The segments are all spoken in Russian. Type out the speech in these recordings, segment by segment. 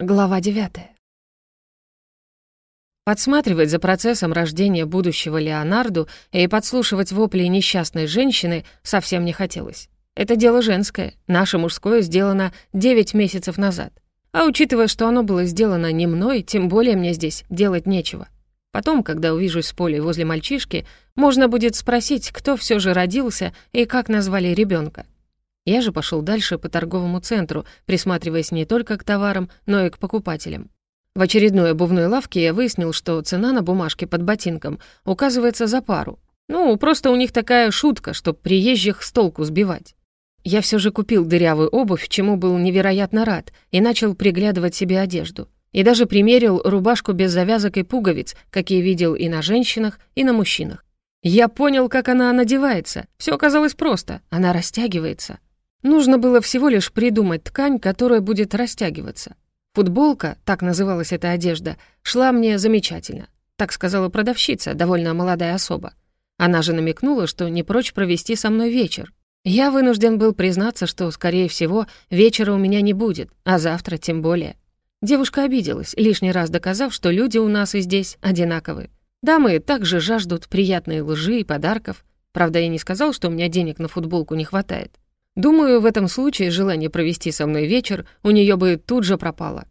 Глава 9. Подсматривать за процессом рождения будущего Леонарду и подслушивать вопли несчастной женщины совсем не хотелось. Это дело женское, наше мужское сделано 9 месяцев назад. А учитывая, что оно было сделано не мной, тем более мне здесь делать нечего. Потом, когда увижусь с полей возле мальчишки, можно будет спросить, кто все же родился и как назвали ребенка. Я же пошел дальше по торговому центру, присматриваясь не только к товарам, но и к покупателям. В очередной обувной лавке я выяснил, что цена на бумажке под ботинком указывается за пару. Ну, просто у них такая шутка, чтоб приезжих с толку сбивать. Я все же купил дырявую обувь, чему был невероятно рад, и начал приглядывать себе одежду. И даже примерил рубашку без завязок и пуговиц, какие видел и на женщинах, и на мужчинах. Я понял, как она надевается. Все оказалось просто. Она растягивается. Нужно было всего лишь придумать ткань, которая будет растягиваться. Футболка, так называлась эта одежда, шла мне замечательно. Так сказала продавщица, довольно молодая особа. Она же намекнула, что не прочь провести со мной вечер. Я вынужден был признаться, что, скорее всего, вечера у меня не будет, а завтра тем более. Девушка обиделась, лишний раз доказав, что люди у нас и здесь одинаковы. Дамы также жаждут приятной лжи и подарков. Правда, я не сказал, что у меня денег на футболку не хватает. Думаю, в этом случае желание провести со мной вечер у нее бы тут же пропало.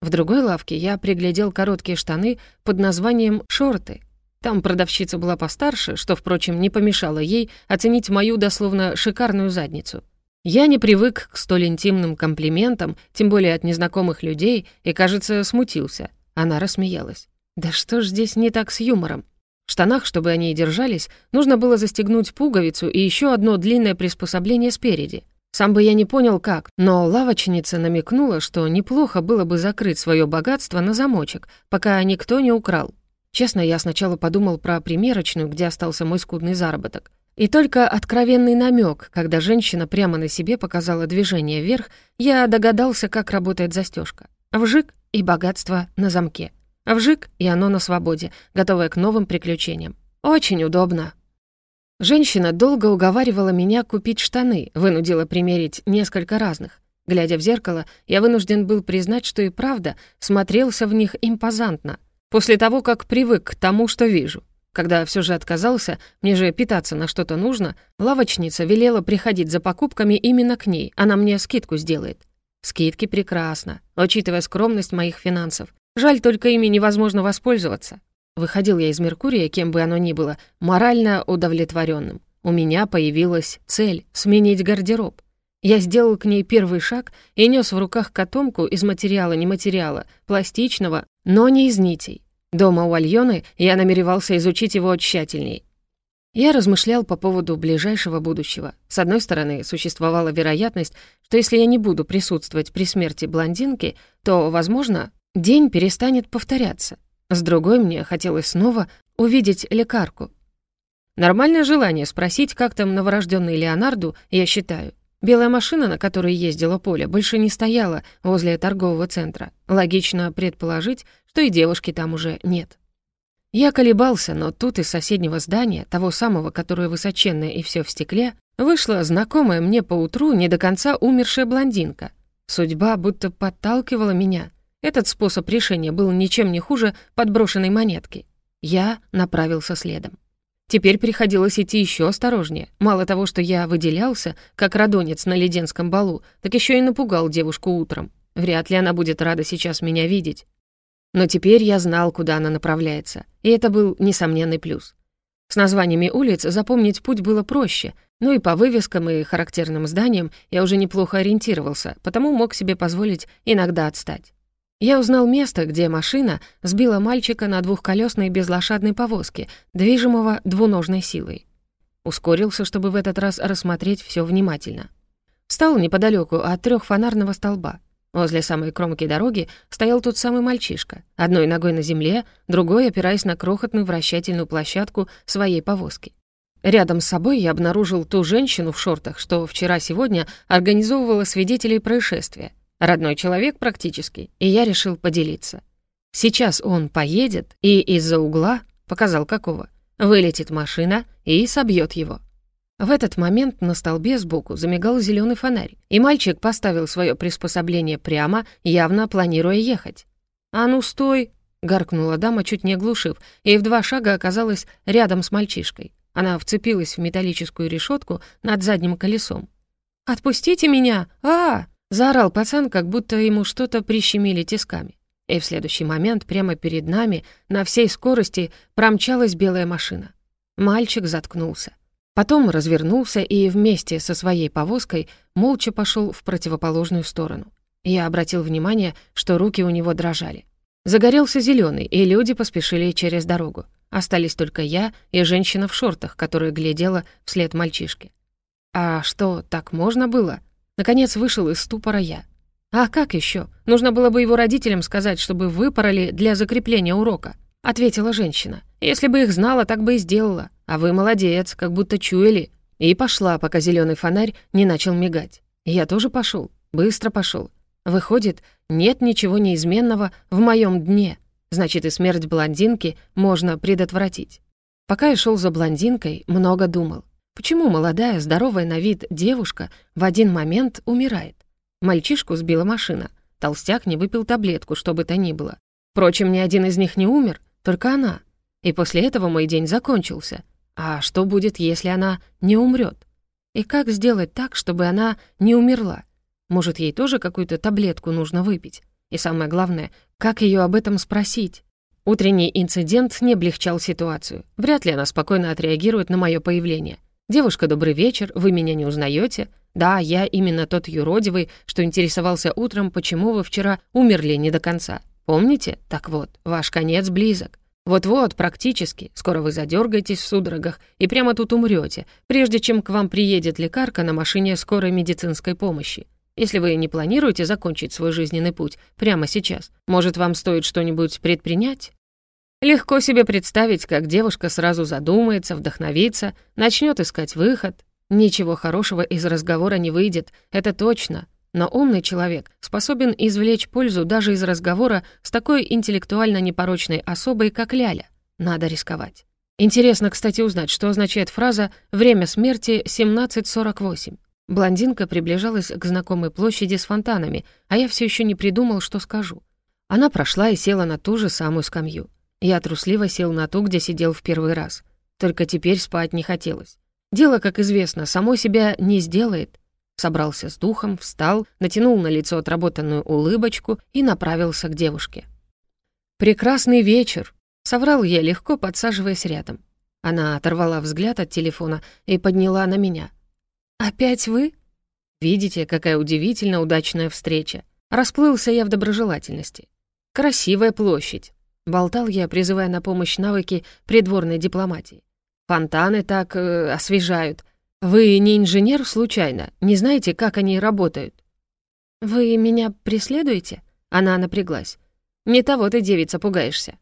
В другой лавке я приглядел короткие штаны под названием «шорты». Там продавщица была постарше, что, впрочем, не помешало ей оценить мою дословно шикарную задницу. Я не привык к столь интимным комплиментам, тем более от незнакомых людей, и, кажется, смутился. Она рассмеялась. «Да что ж здесь не так с юмором?» В штанах, чтобы они держались, нужно было застегнуть пуговицу и еще одно длинное приспособление спереди. Сам бы я не понял, как, но лавочница намекнула, что неплохо было бы закрыть свое богатство на замочек, пока никто не украл. Честно, я сначала подумал про примерочную, где остался мой скудный заработок. И только откровенный намек, когда женщина прямо на себе показала движение вверх, я догадался, как работает застежка. Вжик и богатство на замке. Вжик, и оно на свободе, готовое к новым приключениям. Очень удобно. Женщина долго уговаривала меня купить штаны, вынудила примерить несколько разных. Глядя в зеркало, я вынужден был признать, что и правда смотрелся в них импозантно. После того, как привык к тому, что вижу. Когда все же отказался, мне же питаться на что-то нужно, лавочница велела приходить за покупками именно к ней, она мне скидку сделает. Скидки прекрасно, учитывая скромность моих финансов. Жаль, только ими невозможно воспользоваться. Выходил я из Меркурия, кем бы оно ни было, морально удовлетворенным. У меня появилась цель — сменить гардероб. Я сделал к ней первый шаг и нес в руках котомку из материала не материала, пластичного, но не из нитей. Дома у Альоны я намеревался изучить его тщательней. Я размышлял по поводу ближайшего будущего. С одной стороны, существовала вероятность, что если я не буду присутствовать при смерти блондинки, то, возможно, День перестанет повторяться. С другой мне хотелось снова увидеть лекарку. Нормальное желание спросить, как там новорожденный Леонарду, я считаю. Белая машина, на которой ездила Поля, больше не стояла возле торгового центра. Логично предположить, что и девушки там уже нет. Я колебался, но тут из соседнего здания, того самого, которое высоченное и все в стекле, вышла знакомая мне поутру не до конца умершая блондинка. Судьба будто подталкивала меня, этот способ решения был ничем не хуже подброшенной монетки. Я направился следом. Теперь приходилось идти еще осторожнее. Мало того, что я выделялся, как радонец на леденском балу, так еще и напугал девушку утром. Вряд ли она будет рада сейчас меня видеть. Но теперь я знал, куда она направляется, и это был несомненный плюс. С названиями улиц запомнить путь было проще, ну и по вывескам и характерным зданиям я уже неплохо ориентировался, потому мог себе позволить иногда отстать. Я узнал место, где машина сбила мальчика на двухколесной безлошадной повозке, движимого двуножной силой. Ускорился, чтобы в этот раз рассмотреть все внимательно. Встал неподалеку от трехфонарного столба. Возле самой кромки дороги стоял тот самый мальчишка, одной ногой на земле, другой опираясь на крохотную вращательную площадку своей повозки. Рядом с собой я обнаружил ту женщину в шортах, что вчера-сегодня организовывала свидетелей происшествия — Родной человек практически, и я решил поделиться. Сейчас он поедет, и из-за угла, показал какого, вылетит машина и собьет его. В этот момент на столбе сбоку замигал зеленый фонарь, и мальчик поставил свое приспособление прямо, явно планируя ехать. «А ну, стой!» — гаркнула дама, чуть не оглушив, и в два шага оказалась рядом с мальчишкой. Она вцепилась в металлическую решетку над задним колесом. «Отпустите меня! а, -а, -а Заорал пацан, как будто ему что-то прищемили тисками. И в следующий момент прямо перед нами на всей скорости промчалась белая машина. Мальчик заткнулся. Потом развернулся и вместе со своей повозкой молча пошел в противоположную сторону. Я обратил внимание, что руки у него дрожали. Загорелся зеленый, и люди поспешили через дорогу. Остались только я и женщина в шортах, которая глядела вслед мальчишке. А что, так можно было? Наконец вышел из ступора я. А как еще? Нужно было бы его родителям сказать, чтобы выпороли для закрепления урока, ответила женщина. Если бы их знала, так бы и сделала. А вы молодец, как будто чуяли. И пошла, пока зеленый фонарь не начал мигать. Я тоже пошел, быстро пошел. Выходит, нет ничего неизменного в моем дне. Значит, и смерть блондинки можно предотвратить. Пока я шел за блондинкой, много думал. Почему молодая, здоровая на вид девушка в один момент умирает? Мальчишку сбила машина. Толстяк не выпил таблетку, что бы то ни было. Впрочем, ни один из них не умер, только она. И после этого мой день закончился. А что будет, если она не умрет? И как сделать так, чтобы она не умерла? Может, ей тоже какую-то таблетку нужно выпить? И самое главное, как ее об этом спросить? Утренний инцидент не облегчал ситуацию. Вряд ли она спокойно отреагирует на мое появление. «Девушка, добрый вечер, вы меня не узнаете? Да, я именно тот юродивый, что интересовался утром, почему вы вчера умерли не до конца. Помните? Так вот, ваш конец близок. Вот-вот, практически, скоро вы задергаетесь в судорогах и прямо тут умрете, прежде чем к вам приедет лекарка на машине скорой медицинской помощи. Если вы не планируете закончить свой жизненный путь прямо сейчас, может, вам стоит что-нибудь предпринять? Легко себе представить, как девушка сразу задумается, вдохновится, начнет искать выход. Ничего хорошего из разговора не выйдет, это точно. Но умный человек способен извлечь пользу даже из разговора с такой интеллектуально непорочной особой, как Ляля. Надо рисковать. Интересно, кстати, узнать, что означает фраза «время смерти 17.48». Блондинка приближалась к знакомой площади с фонтанами, а я все еще не придумал, что скажу. Она прошла и села на ту же самую скамью. Я трусливо сел на ту, где сидел в первый раз. Только теперь спать не хотелось. Дело, как известно, само себя не сделает. Собрался с духом, встал, натянул на лицо отработанную улыбочку и направился к девушке. «Прекрасный вечер!» — соврал я, легко подсаживаясь рядом. Она оторвала взгляд от телефона и подняла на меня. «Опять вы?» «Видите, какая удивительно удачная встреча!» Расплылся я в доброжелательности. «Красивая площадь!» Болтал я, призывая на помощь навыки придворной дипломатии. «Фонтаны так э, освежают. «Вы не инженер, случайно? Не знаете, как они работают?» «Вы меня преследуете?» Она напряглась. «Не того ты, девица, пугаешься».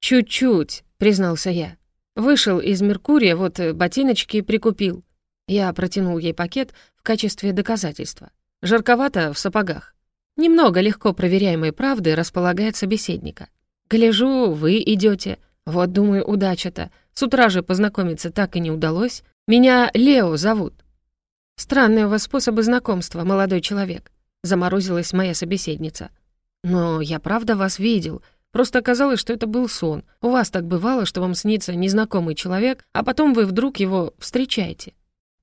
«Чуть-чуть», — признался я. «Вышел из Меркурия, вот э, ботиночки прикупил». Я протянул ей пакет в качестве доказательства. Жарковато в сапогах. Немного легко проверяемой правды располагает собеседника. «Гляжу, вы идете. Вот, думаю, удача-то. С утра же познакомиться так и не удалось. Меня Лео зовут». «Странные у вас способы знакомства, молодой человек», — заморозилась моя собеседница. «Но я правда вас видел. Просто оказалось, что это был сон. У вас так бывало, что вам снится незнакомый человек, а потом вы вдруг его встречаете».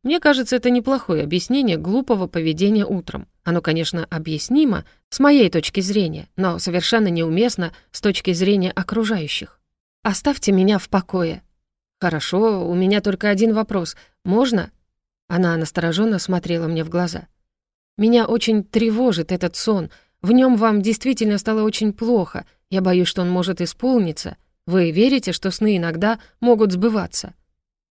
Мне кажется, это неплохое объяснение глупого поведения утром. Оно, конечно, объяснимо с моей точки зрения, но совершенно неуместно с точки зрения окружающих. «Оставьте меня в покое», «Хорошо, у меня только один вопрос. Можно?» Она настороженно смотрела мне в глаза. «Меня очень тревожит этот сон. В нем вам действительно стало очень плохо. Я боюсь, что он может исполниться. Вы верите, что сны иногда могут сбываться?»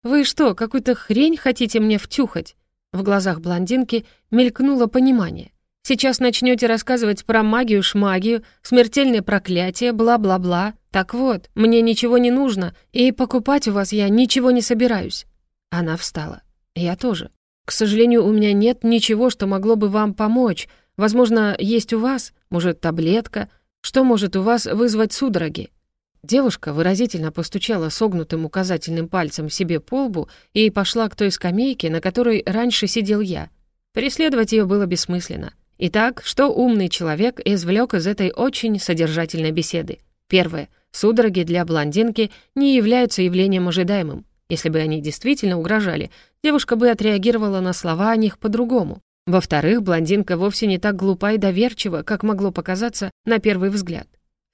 «Вы что, какую-то хрень хотите мне втюхать?» В глазах блондинки мелькнуло понимание. Сейчас начнете рассказывать про магию-шмагию, смертельное проклятие, бла-бла-бла. Так вот, мне ничего не нужно, и покупать у вас я ничего не собираюсь». Она встала. «Я тоже. К сожалению, у меня нет ничего, что могло бы вам помочь. Возможно, есть у вас, может, таблетка. Что может у вас вызвать судороги?» Девушка выразительно постучала согнутым указательным пальцем себе по лбу и пошла к той скамейке, на которой раньше сидел я. Преследовать ее было бессмысленно. Итак, что умный человек извлек из этой очень содержательной беседы? Первое. Судороги для блондинки не являются явлением ожидаемым. Если бы они действительно угрожали, девушка бы отреагировала на слова о них по-другому. Во-вторых, блондинка вовсе не так глупа и доверчива, как могло показаться на первый взгляд.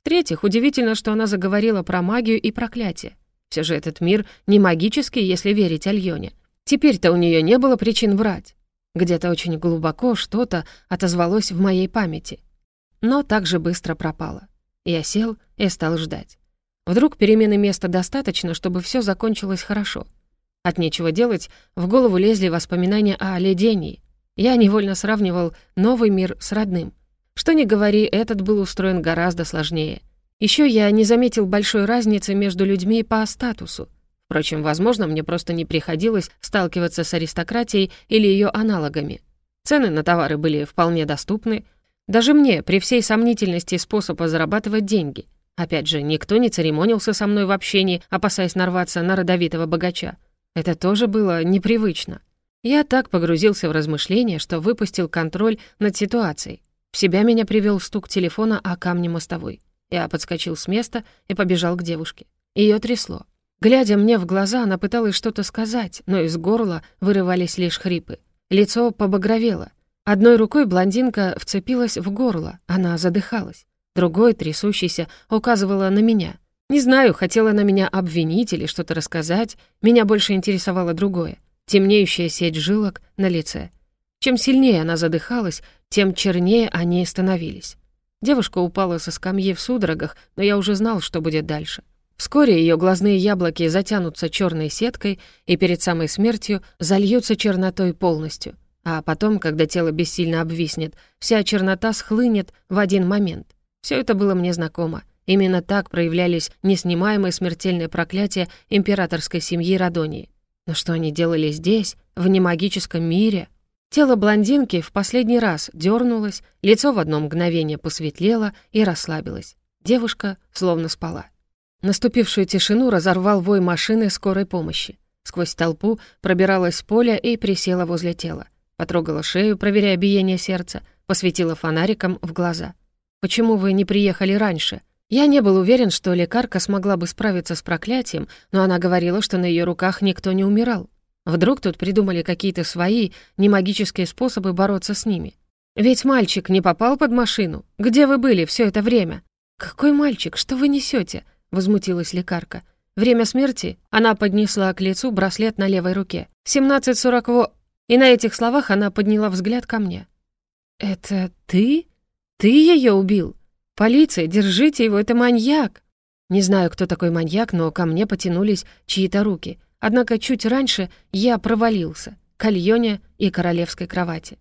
В-третьих, удивительно, что она заговорила про магию и проклятие. Все же этот мир не магический, если верить Альоне. Теперь-то у нее не было причин врать. Где-то очень глубоко что-то отозвалось в моей памяти. Но так же быстро пропало. Я сел и стал ждать. Вдруг перемены места достаточно, чтобы все закончилось хорошо. От нечего делать в голову лезли воспоминания о ледении. Я невольно сравнивал новый мир с родным — что ни говори, этот был устроен гораздо сложнее. Еще я не заметил большой разницы между людьми по статусу. Впрочем, возможно, мне просто не приходилось сталкиваться с аристократией или ее аналогами. Цены на товары были вполне доступны. Даже мне, при всей сомнительности способа зарабатывать деньги. Опять же, никто не церемонился со мной в общении, опасаясь нарваться на родовитого богача. Это тоже было непривычно. Я так погрузился в размышления, что выпустил контроль над ситуацией. В себя меня привел стук телефона о камне мостовой. Я подскочил с места и побежал к девушке. Ее трясло. Глядя мне в глаза, она пыталась что-то сказать, но из горла вырывались лишь хрипы. Лицо побагровело. Одной рукой блондинка вцепилась в горло, она задыхалась. Другой, трясущийся, указывала на меня. Не знаю, хотела на меня обвинить или что-то рассказать, меня больше интересовало другое. Темнеющая сеть жилок на лице. Чем сильнее она задыхалась, тем чернее они становились. Девушка упала со скамьи в судорогах, но я уже знал, что будет дальше. Вскоре ее глазные яблоки затянутся черной сеткой и перед самой смертью зальются чернотой полностью. А потом, когда тело бессильно обвиснет, вся чернота схлынет в один момент. Все это было мне знакомо. Именно так проявлялись неснимаемые смертельные проклятия императорской семьи Радонии. Но что они делали здесь, в немагическом мире? Тело блондинки в последний раз дернулось, лицо в одно мгновение посветлело и расслабилось. Девушка словно спала. Наступившую тишину разорвал вой машины скорой помощи. Сквозь толпу пробиралась поле и присела возле тела. Потрогала шею, проверяя биение сердца, посветила фонариком в глаза. «Почему вы не приехали раньше?» Я не был уверен, что лекарка смогла бы справиться с проклятием, но она говорила, что на ее руках никто не умирал. Вдруг тут придумали какие-то свои немагические способы бороться с ними. Ведь мальчик не попал под машину. Где вы были все это время? Какой мальчик? Что вы несете? возмутилась лекарка. Время смерти она поднесла к лицу браслет на левой руке. 17.40 И на этих словах она подняла взгляд ко мне. «Это ты? Ты ее убил? Полиция, держите его, это маньяк!» Не знаю, кто такой маньяк, но ко мне потянулись чьи-то руки — Однако чуть раньше я провалился к Альоне и королевской кровати.